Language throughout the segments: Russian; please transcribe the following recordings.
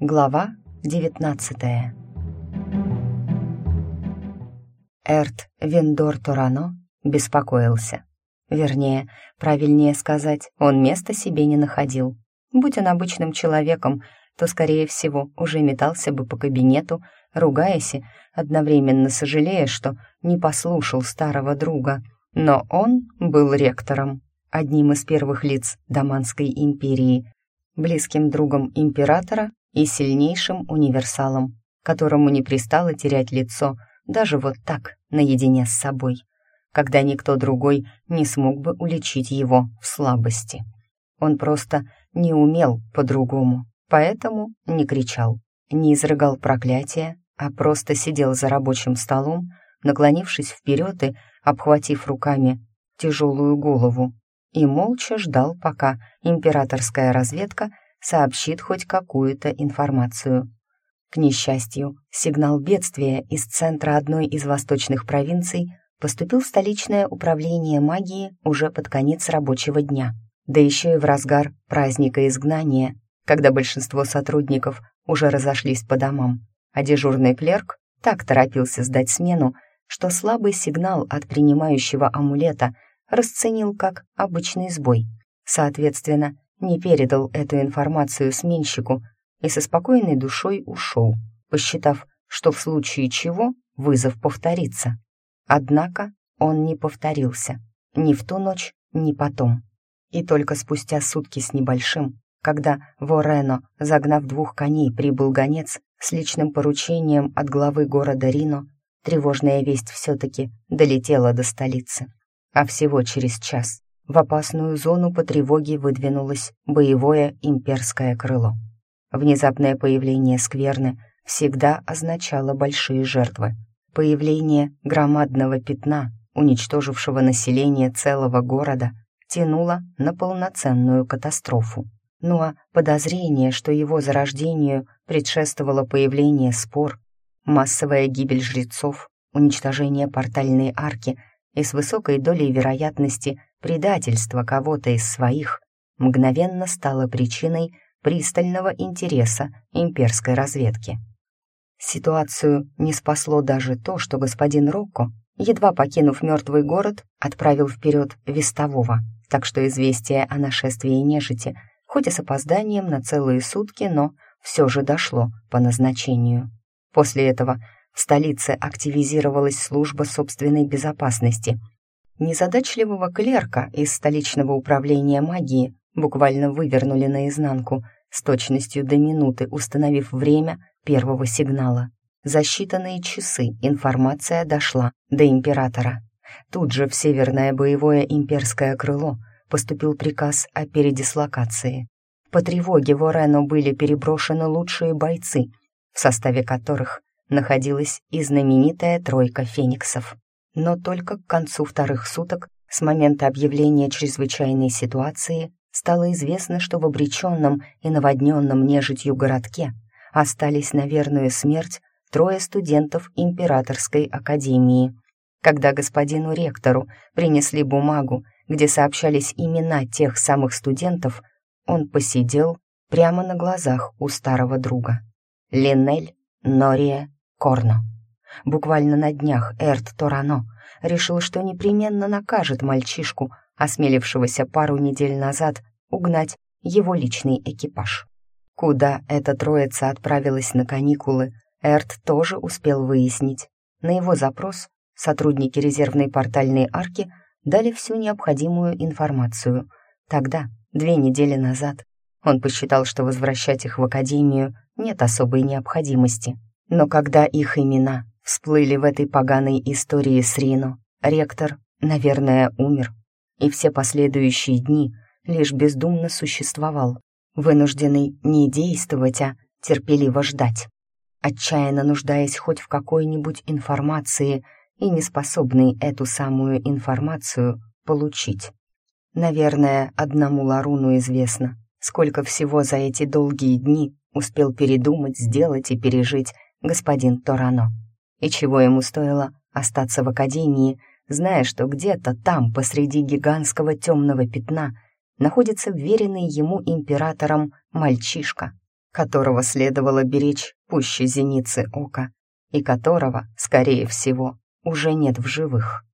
Глава 19 Эрт Виндор Турано беспокоился. Вернее, правильнее сказать, он места себе не находил. Будь он обычным человеком, то, скорее всего, уже метался бы по кабинету, ругаясь и одновременно сожалея, что не послушал старого друга. Но он был ректором, одним из первых лиц Даманской империи, близким другом императора и сильнейшим универсалом, которому не пристало терять лицо даже вот так, наедине с собой, когда никто другой не смог бы уличить его в слабости. Он просто не умел по-другому, поэтому не кричал, не изрыгал проклятия, а просто сидел за рабочим столом, наклонившись вперед и обхватив руками тяжелую голову, и молча ждал, пока императорская разведка сообщит хоть какую-то информацию. К несчастью, сигнал бедствия из центра одной из восточных провинций поступил в столичное управление магии уже под конец рабочего дня, да еще и в разгар праздника изгнания, когда большинство сотрудников уже разошлись по домам, а дежурный клерк так торопился сдать смену, что слабый сигнал от принимающего амулета расценил как обычный сбой. Соответственно, не передал эту информацию сменщику и со спокойной душой ушел, посчитав, что в случае чего вызов повторится. Однако он не повторился ни в ту ночь, ни потом. И только спустя сутки с небольшим, когда в Орено, загнав двух коней, прибыл гонец с личным поручением от главы города Рино, тревожная весть все-таки долетела до столицы. А всего через час в опасную зону по тревоге выдвинулось боевое имперское крыло. Внезапное появление скверны всегда означало большие жертвы. Появление громадного пятна, уничтожившего население целого города, тянуло на полноценную катастрофу. Ну а подозрение, что его зарождению предшествовало появление спор, массовая гибель жрецов, уничтожение портальной арки и с высокой долей вероятности предательство кого-то из своих мгновенно стало причиной пристального интереса имперской разведки. Ситуацию не спасло даже то, что господин Рокко, едва покинув мертвый город, отправил вперед вестового, так что известие о нашествии нежити, хоть и с опозданием на целые сутки, но все же дошло по назначению. После этого в столице активизировалась служба собственной безопасности — Незадачливого клерка из столичного управления магии буквально вывернули наизнанку, с точностью до минуты установив время первого сигнала. За считанные часы информация дошла до императора. Тут же в Северное боевое имперское крыло поступил приказ о передислокации. По тревоге в Орено были переброшены лучшие бойцы, в составе которых находилась и знаменитая тройка фениксов но только к концу вторых суток с момента объявления чрезвычайной ситуации стало известно, что в обреченном и наводненном нежитью городке остались на верную смерть трое студентов Императорской академии. Когда господину ректору принесли бумагу, где сообщались имена тех самых студентов, он посидел прямо на глазах у старого друга. Линель Нория Корно. Буквально на днях Эрт Торано решил, что непременно накажет мальчишку, осмелившегося пару недель назад угнать его личный экипаж. Куда эта троица отправилась на каникулы, Эрт тоже успел выяснить. На его запрос сотрудники резервной портальной арки дали всю необходимую информацию. Тогда, две недели назад, он посчитал, что возвращать их в академию нет особой необходимости. Но когда их имена всплыли в этой поганой истории с Рино. Ректор, наверное, умер, и все последующие дни лишь бездумно существовал, вынужденный не действовать, а терпеливо ждать, отчаянно нуждаясь хоть в какой-нибудь информации и не способный эту самую информацию получить. Наверное, одному Ларуну известно, сколько всего за эти долгие дни успел передумать, сделать и пережить господин Торано и чего ему стоило остаться в академии, зная, что где-то там, посреди гигантского темного пятна, находится веренный ему императором мальчишка, которого следовало беречь пуще зеницы ока, и которого, скорее всего, уже нет в живых.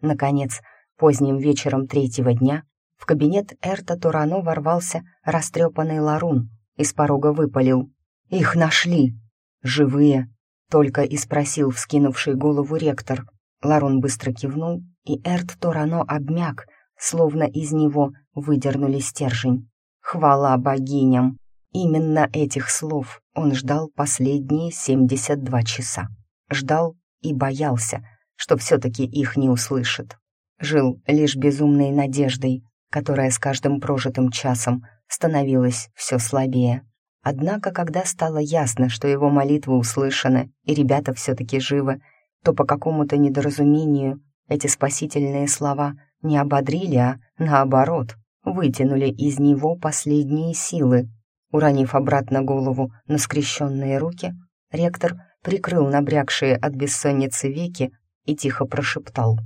Наконец, поздним вечером третьего дня в кабинет Эрта Турано ворвался растрепанный Ларун и с порога выпалил. «Их нашли!» «Живые!» — только и спросил вскинувший голову ректор. Ларун быстро кивнул, и Эрт Турано обмяк, словно из него выдернули стержень. Хвала богиням! Именно этих слов он ждал последние 72 часа. Ждал и боялся, что все-таки их не услышит. Жил лишь безумной надеждой, которая с каждым прожитым часом становилась все слабее. Однако, когда стало ясно, что его молитвы услышаны и ребята все-таки живы, то по какому-то недоразумению эти спасительные слова не ободрили, а, наоборот, вытянули из него последние силы, Уронив обратно голову на скрещенные руки, ректор прикрыл набрякшие от бессонницы веки и тихо прошептал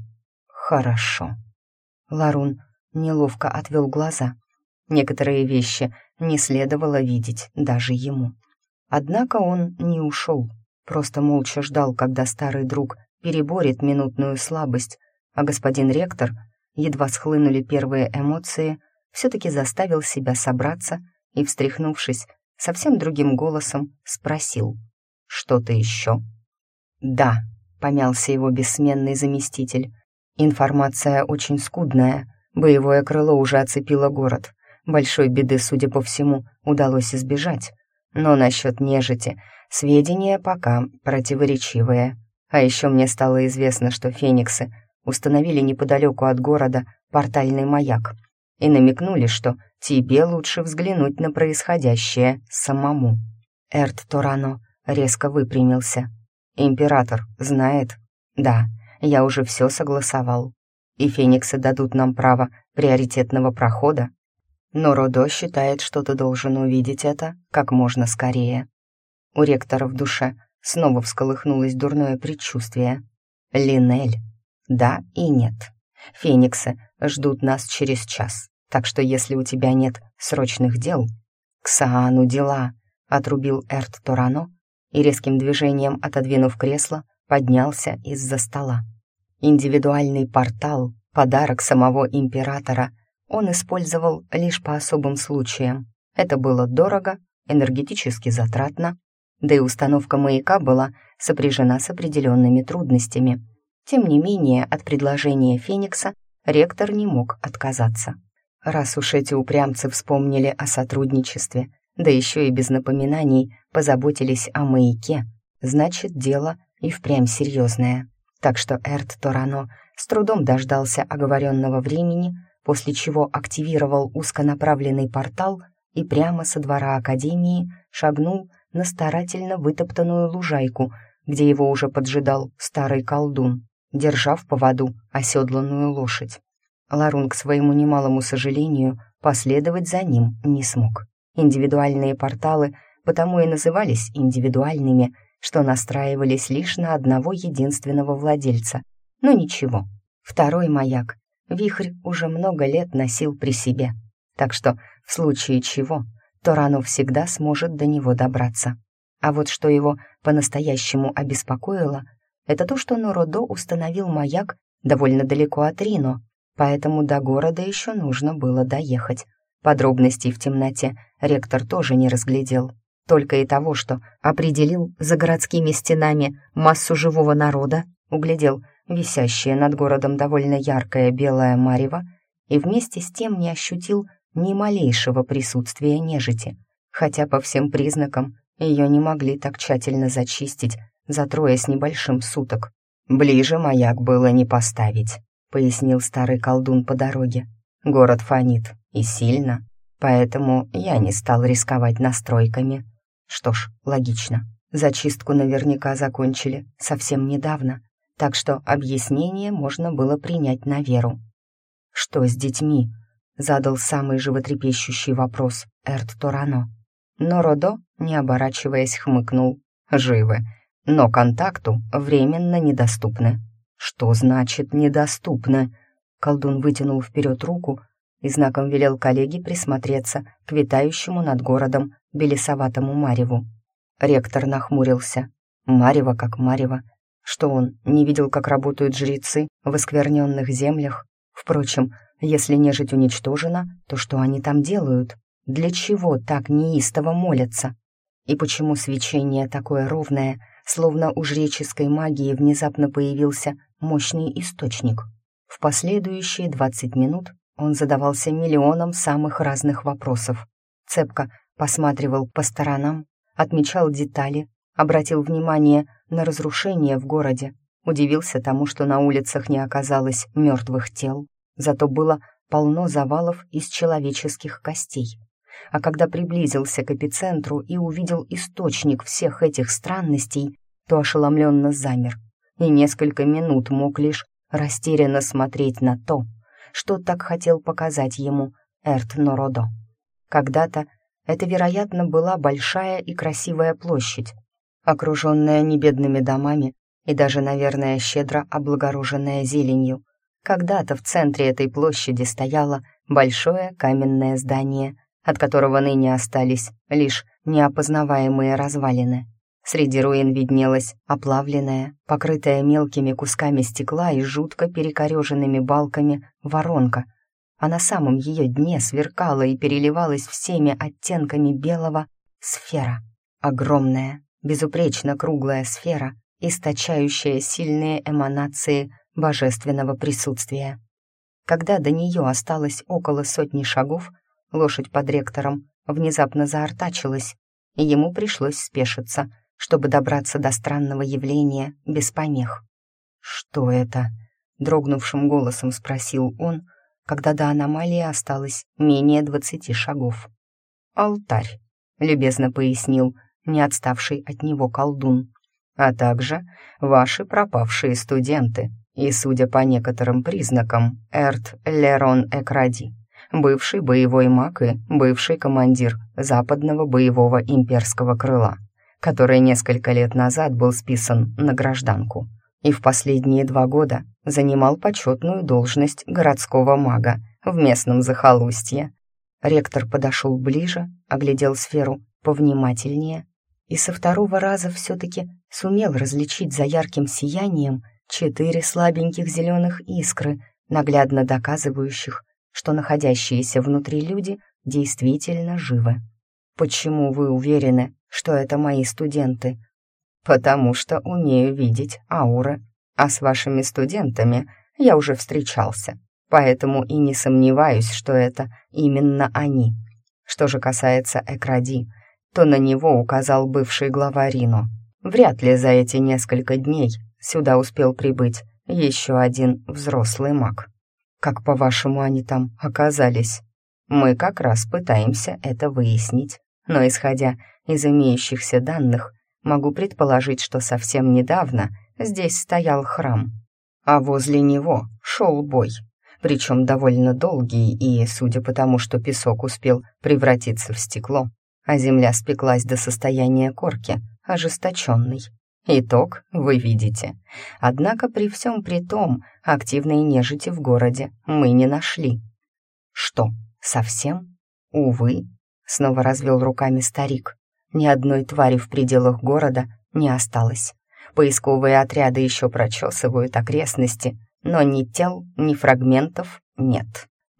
«Хорошо». Ларун неловко отвел глаза. Некоторые вещи не следовало видеть даже ему. Однако он не ушел, просто молча ждал, когда старый друг переборет минутную слабость, а господин ректор, едва схлынули первые эмоции, все-таки заставил себя собраться и, встряхнувшись, совсем другим голосом спросил. «Что-то еще?» «Да», — помялся его бессменный заместитель. «Информация очень скудная. Боевое крыло уже оцепило город. Большой беды, судя по всему, удалось избежать. Но насчет нежити сведения пока противоречивые. А еще мне стало известно, что фениксы установили неподалеку от города портальный маяк и намекнули, что тебе лучше взглянуть на происходящее самому». Эрт Торано резко выпрямился. «Император знает?» «Да, я уже все согласовал. И фениксы дадут нам право приоритетного прохода. Но Родо считает, что ты должен увидеть это как можно скорее». У ректора в душе снова всколыхнулось дурное предчувствие. «Линель. Да и нет. Фениксы ждут нас через час. Так что если у тебя нет срочных дел, к Саану дела, отрубил Эрт Торано и резким движением, отодвинув кресло, поднялся из-за стола. Индивидуальный портал, подарок самого императора, он использовал лишь по особым случаям. Это было дорого, энергетически затратно, да и установка маяка была сопряжена с определенными трудностями. Тем не менее, от предложения Феникса ректор не мог отказаться. Раз уж эти упрямцы вспомнили о сотрудничестве, да еще и без напоминаний позаботились о маяке, значит, дело и впрямь серьезное. Так что Эрт Торано с трудом дождался оговоренного времени, после чего активировал узконаправленный портал и прямо со двора Академии шагнул на старательно вытоптанную лужайку, где его уже поджидал старый колдун, держа в поводу оседланную лошадь. Ларун, к своему немалому сожалению, последовать за ним не смог. Индивидуальные порталы потому и назывались индивидуальными, что настраивались лишь на одного единственного владельца. Но ничего, второй маяк Вихрь уже много лет носил при себе, так что в случае чего Торану всегда сможет до него добраться. А вот что его по-настоящему обеспокоило, это то, что Нородо установил маяк довольно далеко от Рино, поэтому до города еще нужно было доехать. Подробностей в темноте ректор тоже не разглядел, только и того, что определил за городскими стенами массу живого народа, углядел висящее над городом довольно яркое белое марево и вместе с тем не ощутил ни малейшего присутствия нежити, хотя по всем признакам ее не могли так тщательно зачистить за трое с небольшим суток. Ближе маяк было не поставить. — пояснил старый колдун по дороге. «Город фонит, и сильно, поэтому я не стал рисковать настройками. Что ж, логично. Зачистку наверняка закончили совсем недавно, так что объяснение можно было принять на веру. «Что с детьми?» — задал самый животрепещущий вопрос Эрт Торано. Но Родо, не оборачиваясь, хмыкнул. «Живы, но контакту временно недоступны». «Что значит «недоступно»?» Колдун вытянул вперед руку, и знаком велел коллеге присмотреться к витающему над городом белесоватому мареву. Ректор нахмурился. Марево как марево. Что он, не видел, как работают жрецы в оскверненных землях? Впрочем, если нежить уничтожена, то что они там делают? Для чего так неистово молятся? И почему свечение такое ровное, словно у жреческой магии внезапно появился мощный источник? В последующие двадцать минут он задавался миллионом самых разных вопросов. Цепко посматривал по сторонам, отмечал детали, обратил внимание на разрушения в городе, удивился тому, что на улицах не оказалось мертвых тел, зато было полно завалов из человеческих костей. А когда приблизился к эпицентру и увидел источник всех этих странностей, то ошеломленно замер и несколько минут мог лишь растерянно смотреть на то, что так хотел показать ему Эрт Нородо. Когда-то это, вероятно, была большая и красивая площадь, окруженная небедными домами и даже, наверное, щедро облагороженная зеленью. Когда-то в центре этой площади стояло большое каменное здание, от которого ныне остались лишь неопознаваемые развалины. Среди руин виднелась оплавленная, покрытая мелкими кусками стекла и жутко перекореженными балками воронка, а на самом ее дне сверкала и переливалась всеми оттенками белого сфера. Огромная, безупречно круглая сфера, источающая сильные эманации божественного присутствия. Когда до нее осталось около сотни шагов, лошадь под ректором внезапно заортачилась, и ему пришлось спешиться — чтобы добраться до странного явления без помех. «Что это?» — дрогнувшим голосом спросил он, когда до аномалии осталось менее двадцати шагов. «Алтарь», — любезно пояснил не отставший от него колдун, «а также ваши пропавшие студенты и, судя по некоторым признакам, Эрт Лерон Экради, бывший боевой маг и бывший командир западного боевого имперского крыла который несколько лет назад был списан на гражданку и в последние два года занимал почетную должность городского мага в местном захолустье. Ректор подошел ближе, оглядел сферу повнимательнее и со второго раза все-таки сумел различить за ярким сиянием четыре слабеньких зеленых искры, наглядно доказывающих, что находящиеся внутри люди действительно живы. «Почему вы уверены, что это мои студенты?» «Потому что умею видеть ауры, а с вашими студентами я уже встречался, поэтому и не сомневаюсь, что это именно они. Что же касается Экради, то на него указал бывший глава Рино. Вряд ли за эти несколько дней сюда успел прибыть еще один взрослый маг. Как, по-вашему, они там оказались? Мы как раз пытаемся это выяснить но исходя из имеющихся данных, могу предположить, что совсем недавно здесь стоял храм, а возле него шел бой, причем довольно долгий и, судя по тому, что песок успел превратиться в стекло, а земля спеклась до состояния корки, ожесточенный. Итог вы видите. Однако при всем при том активной нежити в городе мы не нашли. Что, совсем? Увы, Снова развел руками старик. Ни одной твари в пределах города не осталось. Поисковые отряды еще прочесывают окрестности, но ни тел, ни фрагментов нет.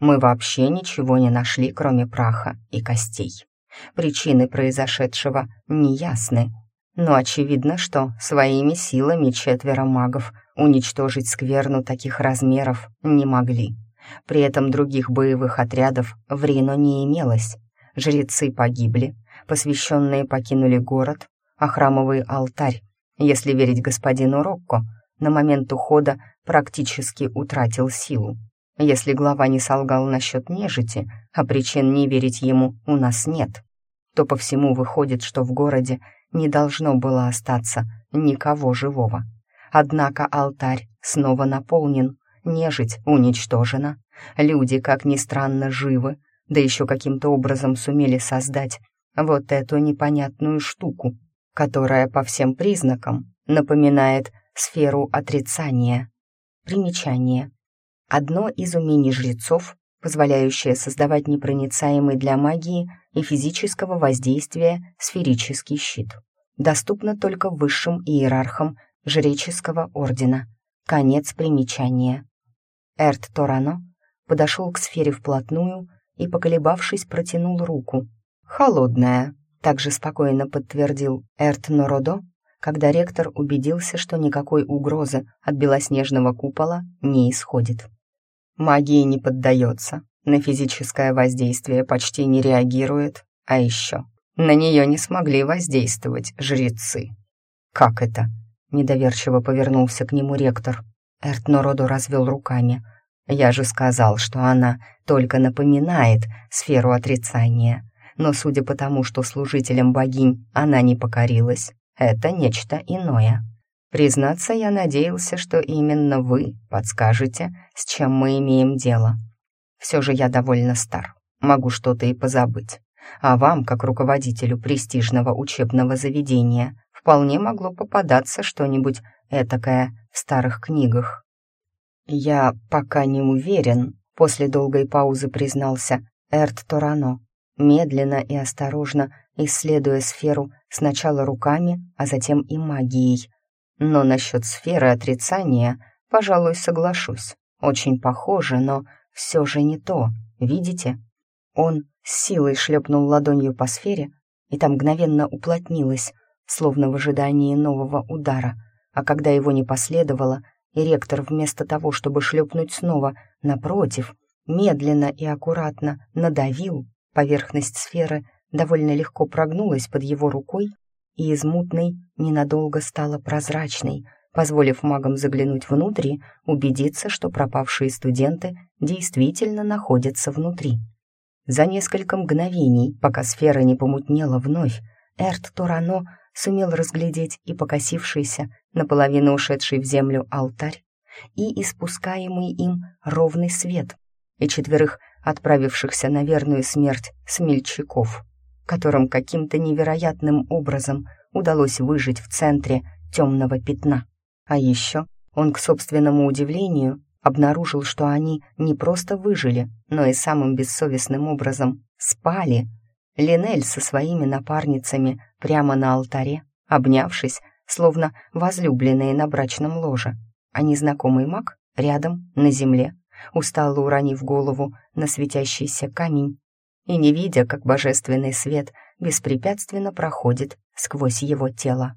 Мы вообще ничего не нашли, кроме праха и костей. Причины произошедшего неясны, но очевидно, что своими силами четверо магов уничтожить скверну таких размеров не могли. При этом других боевых отрядов в Рино не имелось, Жрецы погибли, посвященные покинули город, а храмовый алтарь, если верить господину Рокко, на момент ухода практически утратил силу. Если глава не солгал насчет нежити, а причин не верить ему у нас нет, то по всему выходит, что в городе не должно было остаться никого живого. Однако алтарь снова наполнен, нежить уничтожена, люди, как ни странно, живы, да еще каким-то образом сумели создать вот эту непонятную штуку, которая по всем признакам напоминает сферу отрицания. Примечание. Одно из умений жрецов позволяющее создавать непроницаемый для магии и физического воздействия сферический щит. Доступно только высшим иерархам жреческого ордена. Конец примечания. Эрт Торано подошел к сфере вплотную и, поколебавшись, протянул руку. «Холодная», — также спокойно подтвердил Эрт Нородо, когда ректор убедился, что никакой угрозы от белоснежного купола не исходит. Магии не поддается, на физическое воздействие почти не реагирует, а еще на нее не смогли воздействовать жрецы. «Как это?» — недоверчиво повернулся к нему ректор. Эрт Нородо развел руками. «Я же сказал, что она только напоминает сферу отрицания, но судя по тому, что служителям богинь она не покорилась, это нечто иное. Признаться, я надеялся, что именно вы подскажете, с чем мы имеем дело. Все же я довольно стар, могу что-то и позабыть. А вам, как руководителю престижного учебного заведения, вполне могло попадаться что-нибудь этакое в старых книгах. Я пока не уверен, после долгой паузы признался Эрт Торано, медленно и осторожно исследуя сферу сначала руками, а затем и магией. Но насчет сферы отрицания, пожалуй, соглашусь. Очень похоже, но все же не то, видите? Он с силой шлепнул ладонью по сфере, и там мгновенно уплотнилась, словно в ожидании нового удара, а когда его не последовало, и ректор вместо того, чтобы шлепнуть снова, напротив, медленно и аккуратно надавил, поверхность сферы довольно легко прогнулась под его рукой и из мутной ненадолго стала прозрачной, позволив магам заглянуть внутрь убедиться, что пропавшие студенты действительно находятся внутри. За несколько мгновений, пока сфера не помутнела вновь, Эрт Турано сумел разглядеть и покосившийся, наполовину ушедший в землю алтарь, и испускаемый им ровный свет, и четверых отправившихся на верную смерть смельчаков которым каким-то невероятным образом удалось выжить в центре темного пятна. А еще он, к собственному удивлению, обнаружил, что они не просто выжили, но и самым бессовестным образом спали. Линель со своими напарницами прямо на алтаре, обнявшись, словно возлюбленные на брачном ложе, а незнакомый маг рядом, на земле, устало уронив голову на светящийся камень, и не видя, как божественный свет беспрепятственно проходит сквозь его тело.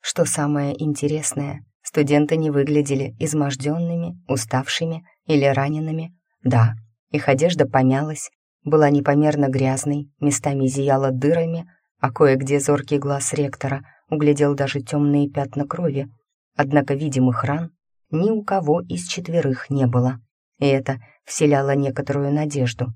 Что самое интересное, студенты не выглядели изможденными, уставшими или ранеными. Да, их одежда помялась, была непомерно грязной, местами зияла дырами, а кое-где зоркий глаз ректора углядел даже темные пятна крови. Однако видимых ран ни у кого из четверых не было, и это вселяло некоторую надежду.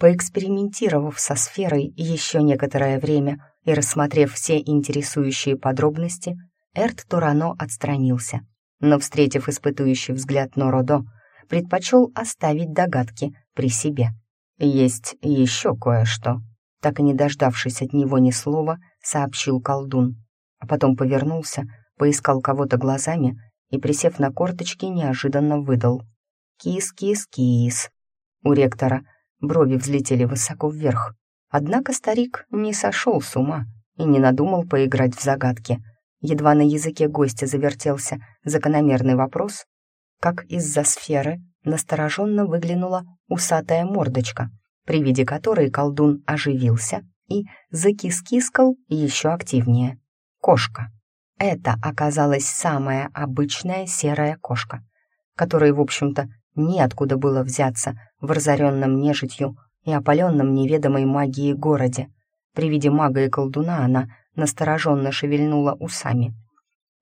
Поэкспериментировав со сферой еще некоторое время и рассмотрев все интересующие подробности, Эрт Турано отстранился, но, встретив испытующий взгляд Нородо, предпочел оставить догадки при себе. «Есть еще кое-что», так и не дождавшись от него ни слова, сообщил колдун, а потом повернулся, поискал кого-то глазами и, присев на корточки, неожиданно выдал. «Кис-кис-кис». У ректора Брови взлетели высоко вверх. Однако старик не сошел с ума и не надумал поиграть в загадки. Едва на языке гостя завертелся закономерный вопрос, как из-за сферы настороженно выглянула усатая мордочка, при виде которой колдун оживился и закискискал еще активнее. Кошка. Это оказалась самая обычная серая кошка, которой, в общем-то, неоткуда было взяться в разоренном нежитью и опаленном неведомой магией городе. При виде мага и колдуна она настороженно шевельнула усами.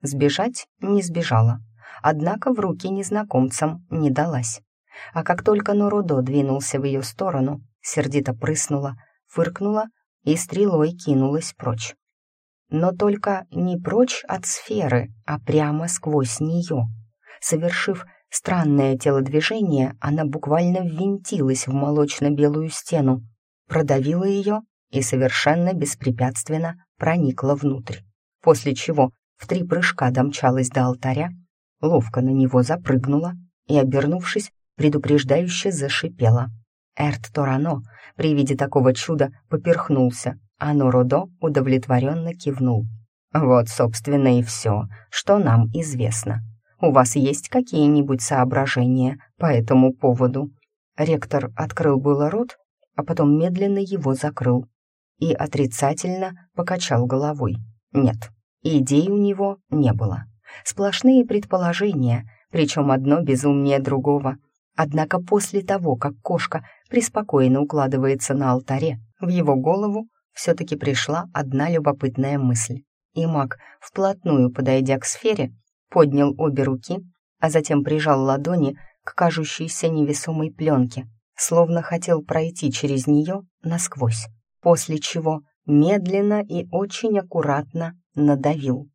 Сбежать не сбежала, однако в руки незнакомцам не далась. А как только Норудо двинулся в ее сторону, сердито прыснула, фыркнула и стрелой кинулась прочь. Но только не прочь от сферы, а прямо сквозь нее. Совершив Странное телодвижение, она буквально ввинтилась в молочно-белую стену, продавила ее и совершенно беспрепятственно проникла внутрь, после чего в три прыжка домчалась до алтаря, ловко на него запрыгнула и, обернувшись, предупреждающе зашипела. Эрт Торано при виде такого чуда поперхнулся, а Нородо удовлетворенно кивнул. «Вот, собственно, и все, что нам известно. У вас есть какие-нибудь соображения по этому поводу?» Ректор открыл было рот, а потом медленно его закрыл и отрицательно покачал головой. Нет, идей у него не было. Сплошные предположения, причем одно безумнее другого. Однако после того, как кошка преспокойно укладывается на алтаре, в его голову все-таки пришла одна любопытная мысль. И маг, вплотную подойдя к сфере, поднял обе руки, а затем прижал ладони к кажущейся невесомой пленке, словно хотел пройти через нее насквозь, после чего медленно и очень аккуратно надавил.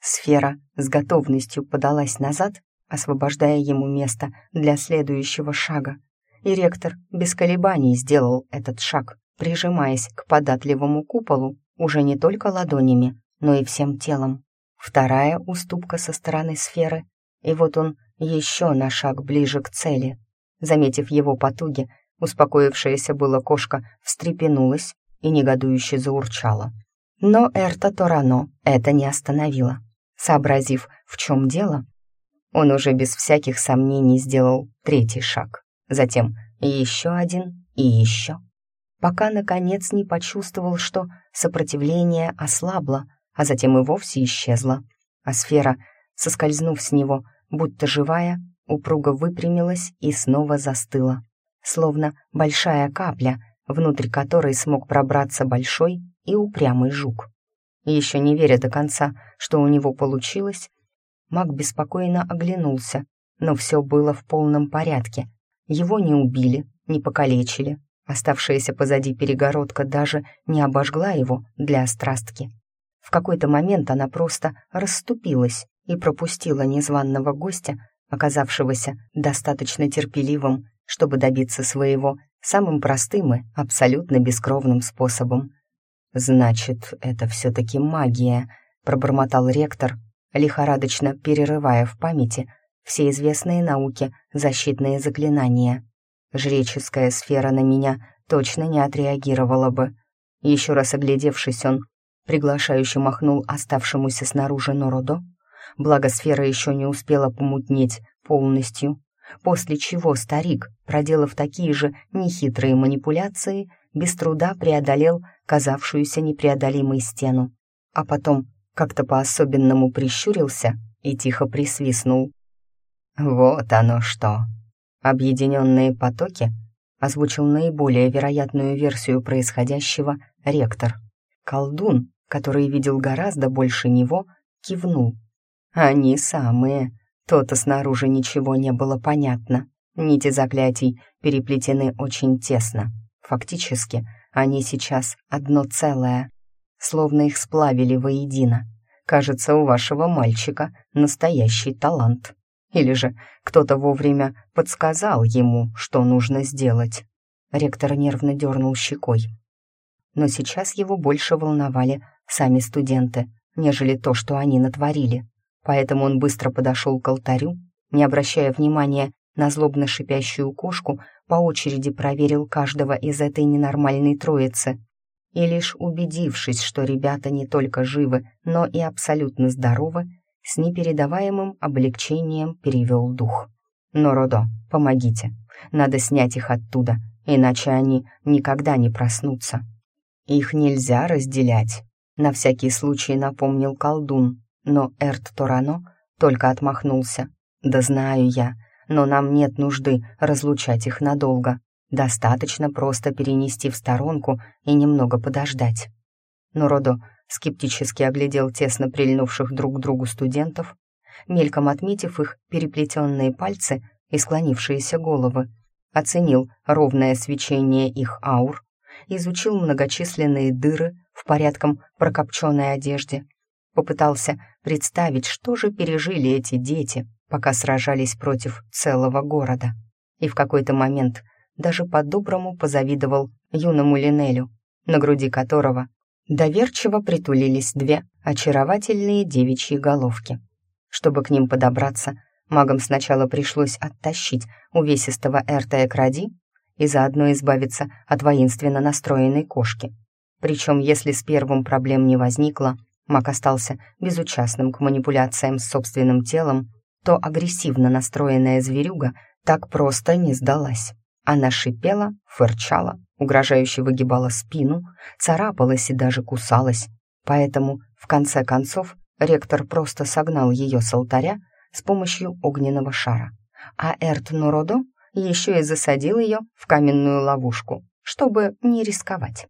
Сфера с готовностью подалась назад, освобождая ему место для следующего шага. И ректор без колебаний сделал этот шаг, прижимаясь к податливому куполу уже не только ладонями, но и всем телом. Вторая уступка со стороны сферы, и вот он еще на шаг ближе к цели. Заметив его потуги, успокоившаяся была кошка встрепенулась и негодующе заурчала. Но Эрта Торано это не остановило. Сообразив, в чем дело, он уже без всяких сомнений сделал третий шаг. Затем еще один и еще. Пока, наконец, не почувствовал, что сопротивление ослабло, а затем и вовсе исчезло. А сфера, соскользнув с него, будто живая, упруго выпрямилась и снова застыла, словно большая капля, внутрь которой смог пробраться большой и упрямый жук. Еще не веря до конца, что у него получилось, маг беспокойно оглянулся, но все было в полном порядке. Его не убили, не покалечили. Оставшаяся позади перегородка даже не обожгла его для острастки. В какой-то момент она просто расступилась и пропустила незваного гостя, оказавшегося достаточно терпеливым, чтобы добиться своего самым простым и абсолютно бескровным способом. «Значит, это все-таки магия», — пробормотал ректор, лихорадочно перерывая в памяти все известные науке защитные заклинания. Жреческая сфера на меня точно не отреагировала бы. Еще раз оглядевшись, он приглашающе махнул оставшемуся снаружи Нородо, благо сфера еще не успела помутнеть полностью, после чего старик, проделав такие же нехитрые манипуляции, без труда преодолел казавшуюся непреодолимой стену, а потом как-то по-особенному прищурился и тихо присвистнул. «Вот оно что!» «Объединенные потоки?» озвучил наиболее вероятную версию происходящего ректор. Колдун, который видел гораздо больше него, кивнул. «Они самые!» То-то снаружи ничего не было понятно. Нити заклятий переплетены очень тесно. Фактически, они сейчас одно целое, словно их сплавили воедино. Кажется, у вашего мальчика настоящий талант. Или же кто-то вовремя подсказал ему, что нужно сделать. Ректор нервно дернул щекой. Но сейчас его больше волновали сами студенты, нежели то, что они натворили. Поэтому он быстро подошел к алтарю, не обращая внимания на злобно шипящую кошку, по очереди проверил каждого из этой ненормальной троицы. И лишь убедившись, что ребята не только живы, но и абсолютно здоровы, с непередаваемым облегчением перевел дух. «Но, Родо, помогите. Надо снять их оттуда, иначе они никогда не проснутся. Их нельзя разделять», — на всякий случай напомнил колдун, но Эрт Торано только отмахнулся. «Да знаю я, но нам нет нужды разлучать их надолго. Достаточно просто перенести в сторонку и немного подождать». Но Родо скептически оглядел тесно прильнувших друг к другу студентов, мельком отметив их переплетенные пальцы и склонившиеся головы, оценил ровное свечение их аур, изучил многочисленные дыры в порядком прокопченной одежде, попытался представить, что же пережили эти дети, пока сражались против целого города. И в какой-то момент даже по-доброму позавидовал юному Линелю, на груди которого доверчиво притулились две очаровательные девичьи головки. Чтобы к ним подобраться, магам сначала пришлось оттащить увесистого Эрта Экради и заодно избавиться от воинственно настроенной кошки. Причем, если с первым проблем не возникло, маг остался безучастным к манипуляциям с собственным телом, то агрессивно настроенная зверюга так просто не сдалась. Она шипела, фырчала, угрожающе выгибала спину, царапалась и даже кусалась. Поэтому, в конце концов, ректор просто согнал ее с алтаря с помощью огненного шара. А Эрт Нуродо еще и засадил ее в каменную ловушку, чтобы не рисковать.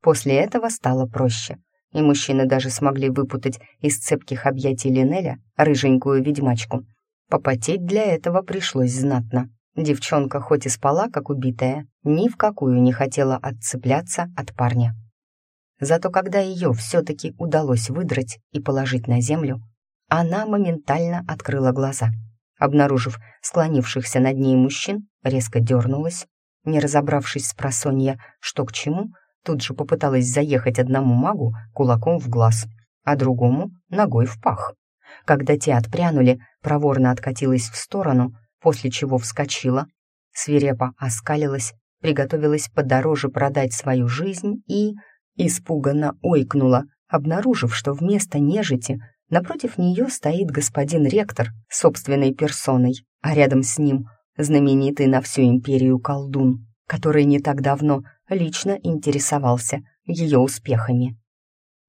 После этого стало проще, и мужчины даже смогли выпутать из цепких объятий Линеля рыженькую ведьмачку. Попотеть для этого пришлось знатно. Девчонка хоть и спала, как убитая, ни в какую не хотела отцепляться от парня. Зато когда ее все-таки удалось выдрать и положить на землю, она моментально открыла глаза. Обнаружив склонившихся над ней мужчин, резко дернулась, не разобравшись с просонья, что к чему, тут же попыталась заехать одному магу кулаком в глаз, а другому — ногой в пах. Когда те отпрянули, проворно откатилась в сторону, после чего вскочила, свирепо оскалилась, приготовилась подороже продать свою жизнь и испуганно ойкнула, обнаружив, что вместо нежити напротив нее стоит господин ректор собственной персоной, а рядом с ним знаменитый на всю империю колдун, который не так давно лично интересовался ее успехами.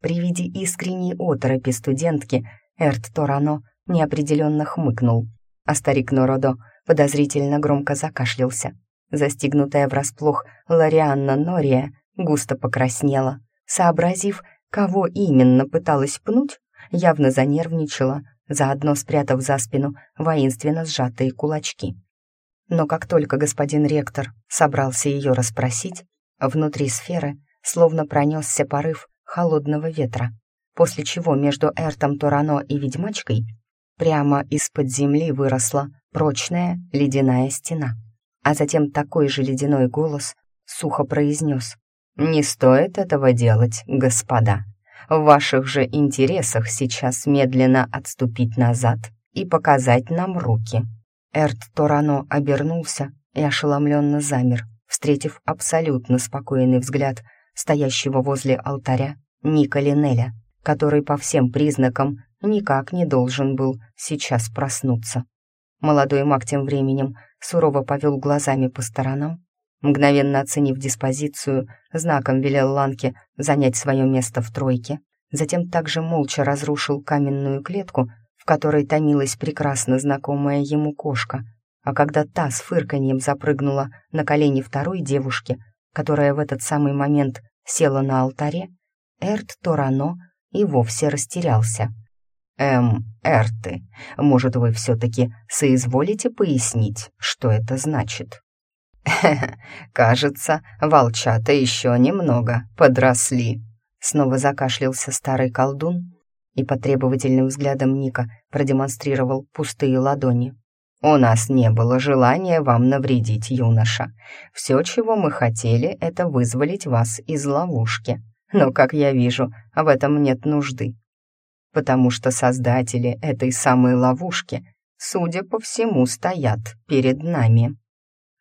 При виде искренней оторопи студентки Эрт Торано неопределенно хмыкнул, а старик Нородо подозрительно громко закашлялся. Застигнутая врасплох Ларианна Нория густо покраснела, сообразив, кого именно пыталась пнуть, явно занервничала, заодно спрятав за спину воинственно сжатые кулачки. Но как только господин ректор собрался ее расспросить, внутри сферы словно пронесся порыв холодного ветра, после чего между Эртом Турано и ведьмачкой прямо из-под земли выросла прочная ледяная стена. А затем такой же ледяной голос сухо произнес «Не стоит этого делать, господа. В ваших же интересах сейчас медленно отступить назад и показать нам руки». Эрт Торано обернулся и ошеломленно замер, встретив абсолютно спокойный взгляд стоящего возле алтаря Ника Линеля, который по всем признакам никак не должен был сейчас проснуться. Молодой маг тем временем сурово повел глазами по сторонам, мгновенно оценив диспозицию, знаком велел Ланке занять свое место в тройке, затем также молча разрушил каменную клетку, в которой томилась прекрасно знакомая ему кошка, а когда та с фырканьем запрыгнула на колени второй девушки, которая в этот самый момент села на алтаре, Эрт Торано и вовсе растерялся. «Эм, Эрты, может, вы все-таки соизволите пояснить, что это значит?» кажется, волчата еще немного подросли», — снова закашлялся старый колдун и под требовательным взглядом Ника продемонстрировал пустые ладони. «У нас не было желания вам навредить, юноша. Все, чего мы хотели, это вызволить вас из ловушки. Но, как я вижу, в этом нет нужды потому что создатели этой самой ловушки, судя по всему, стоят перед нами».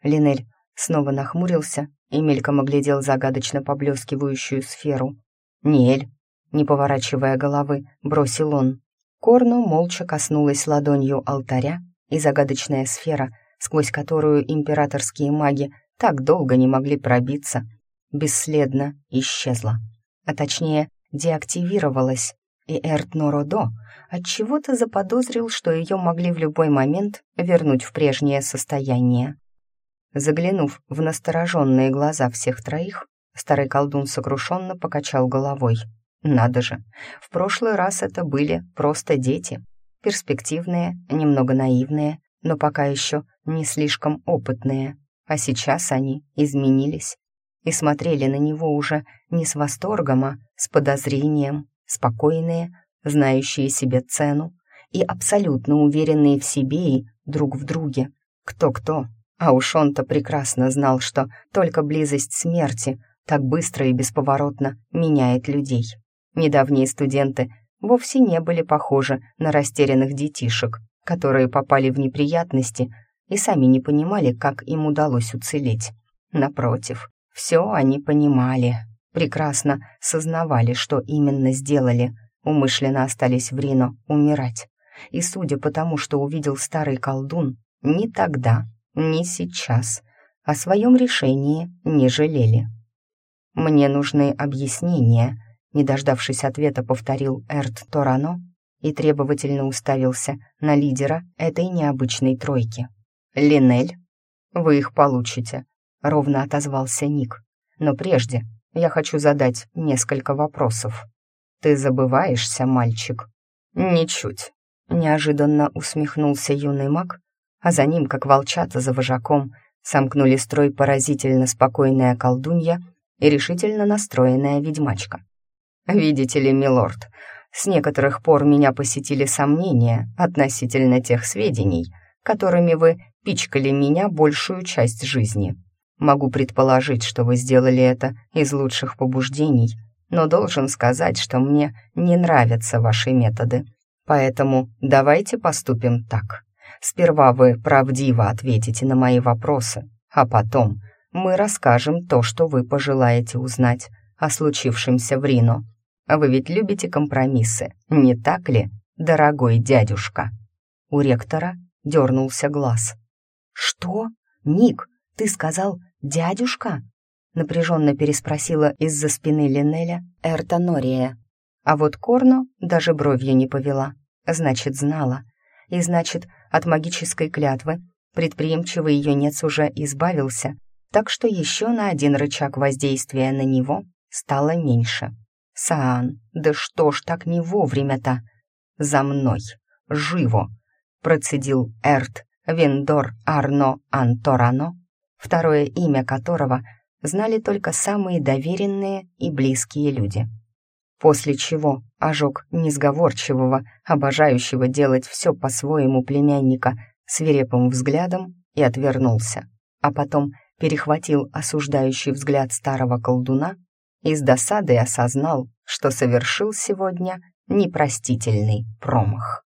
Линель снова нахмурился и мельком оглядел загадочно поблескивающую сферу. «Нель», не поворачивая головы, бросил он. Корну молча коснулась ладонью алтаря, и загадочная сфера, сквозь которую императорские маги так долго не могли пробиться, бесследно исчезла. А точнее, деактивировалась, и Эрт Нородо отчего-то заподозрил, что ее могли в любой момент вернуть в прежнее состояние. Заглянув в настороженные глаза всех троих, старый колдун сокрушенно покачал головой. Надо же, в прошлый раз это были просто дети, перспективные, немного наивные, но пока еще не слишком опытные. А сейчас они изменились и смотрели на него уже не с восторгом, а с подозрением спокойные, знающие себе цену и абсолютно уверенные в себе и друг в друге. Кто-кто, а уж он-то прекрасно знал, что только близость смерти так быстро и бесповоротно меняет людей. Недавние студенты вовсе не были похожи на растерянных детишек, которые попали в неприятности и сами не понимали, как им удалось уцелеть. Напротив, все они понимали, прекрасно сознавали, что именно сделали, умышленно остались в Рино умирать. И судя по тому, что увидел старый колдун, ни тогда, ни сейчас о своем решении не жалели. «Мне нужны объяснения», — не дождавшись ответа, повторил Эрт Торано и требовательно уставился на лидера этой необычной тройки. «Линель, вы их получите», — ровно отозвался Ник. «Но прежде я хочу задать несколько вопросов. Ты забываешься, мальчик?» «Ничуть», — неожиданно усмехнулся юный маг, а за ним, как волчата за вожаком, сомкнули строй поразительно спокойная колдунья и решительно настроенная ведьмачка. «Видите ли, милорд, с некоторых пор меня посетили сомнения относительно тех сведений, которыми вы пичкали меня большую часть жизни. Могу предположить, что вы сделали это из лучших побуждений, но должен сказать, что мне не нравятся ваши методы. Поэтому давайте поступим так. Сперва вы правдиво ответите на мои вопросы, а потом мы расскажем то, что вы пожелаете узнать о случившемся в Рино. Вы ведь любите компромиссы, не так ли, дорогой дядюшка?» У ректора дернулся глаз. «Что? Ник, ты сказал «дядюшка»?» напряженно переспросила из-за спины Линеля Эрта Нория. А вот Корно даже бровью не повела. Значит, знала. И значит, от магической клятвы предприимчивый юнец уже избавился, так что еще на один рычаг воздействия на него стало меньше. «Саан, да что ж так не вовремя-то?» «За мной! Живо!» процедил Эрт Виндор Арно Анторано, второе имя которого знали только самые доверенные и близкие люди. После чего ожог несговорчивого, обожающего делать все по-своему племянника свирепым взглядом и отвернулся, а потом перехватил осуждающий взгляд старого колдуна и с досадой осознал, что совершил сегодня непростительный промах.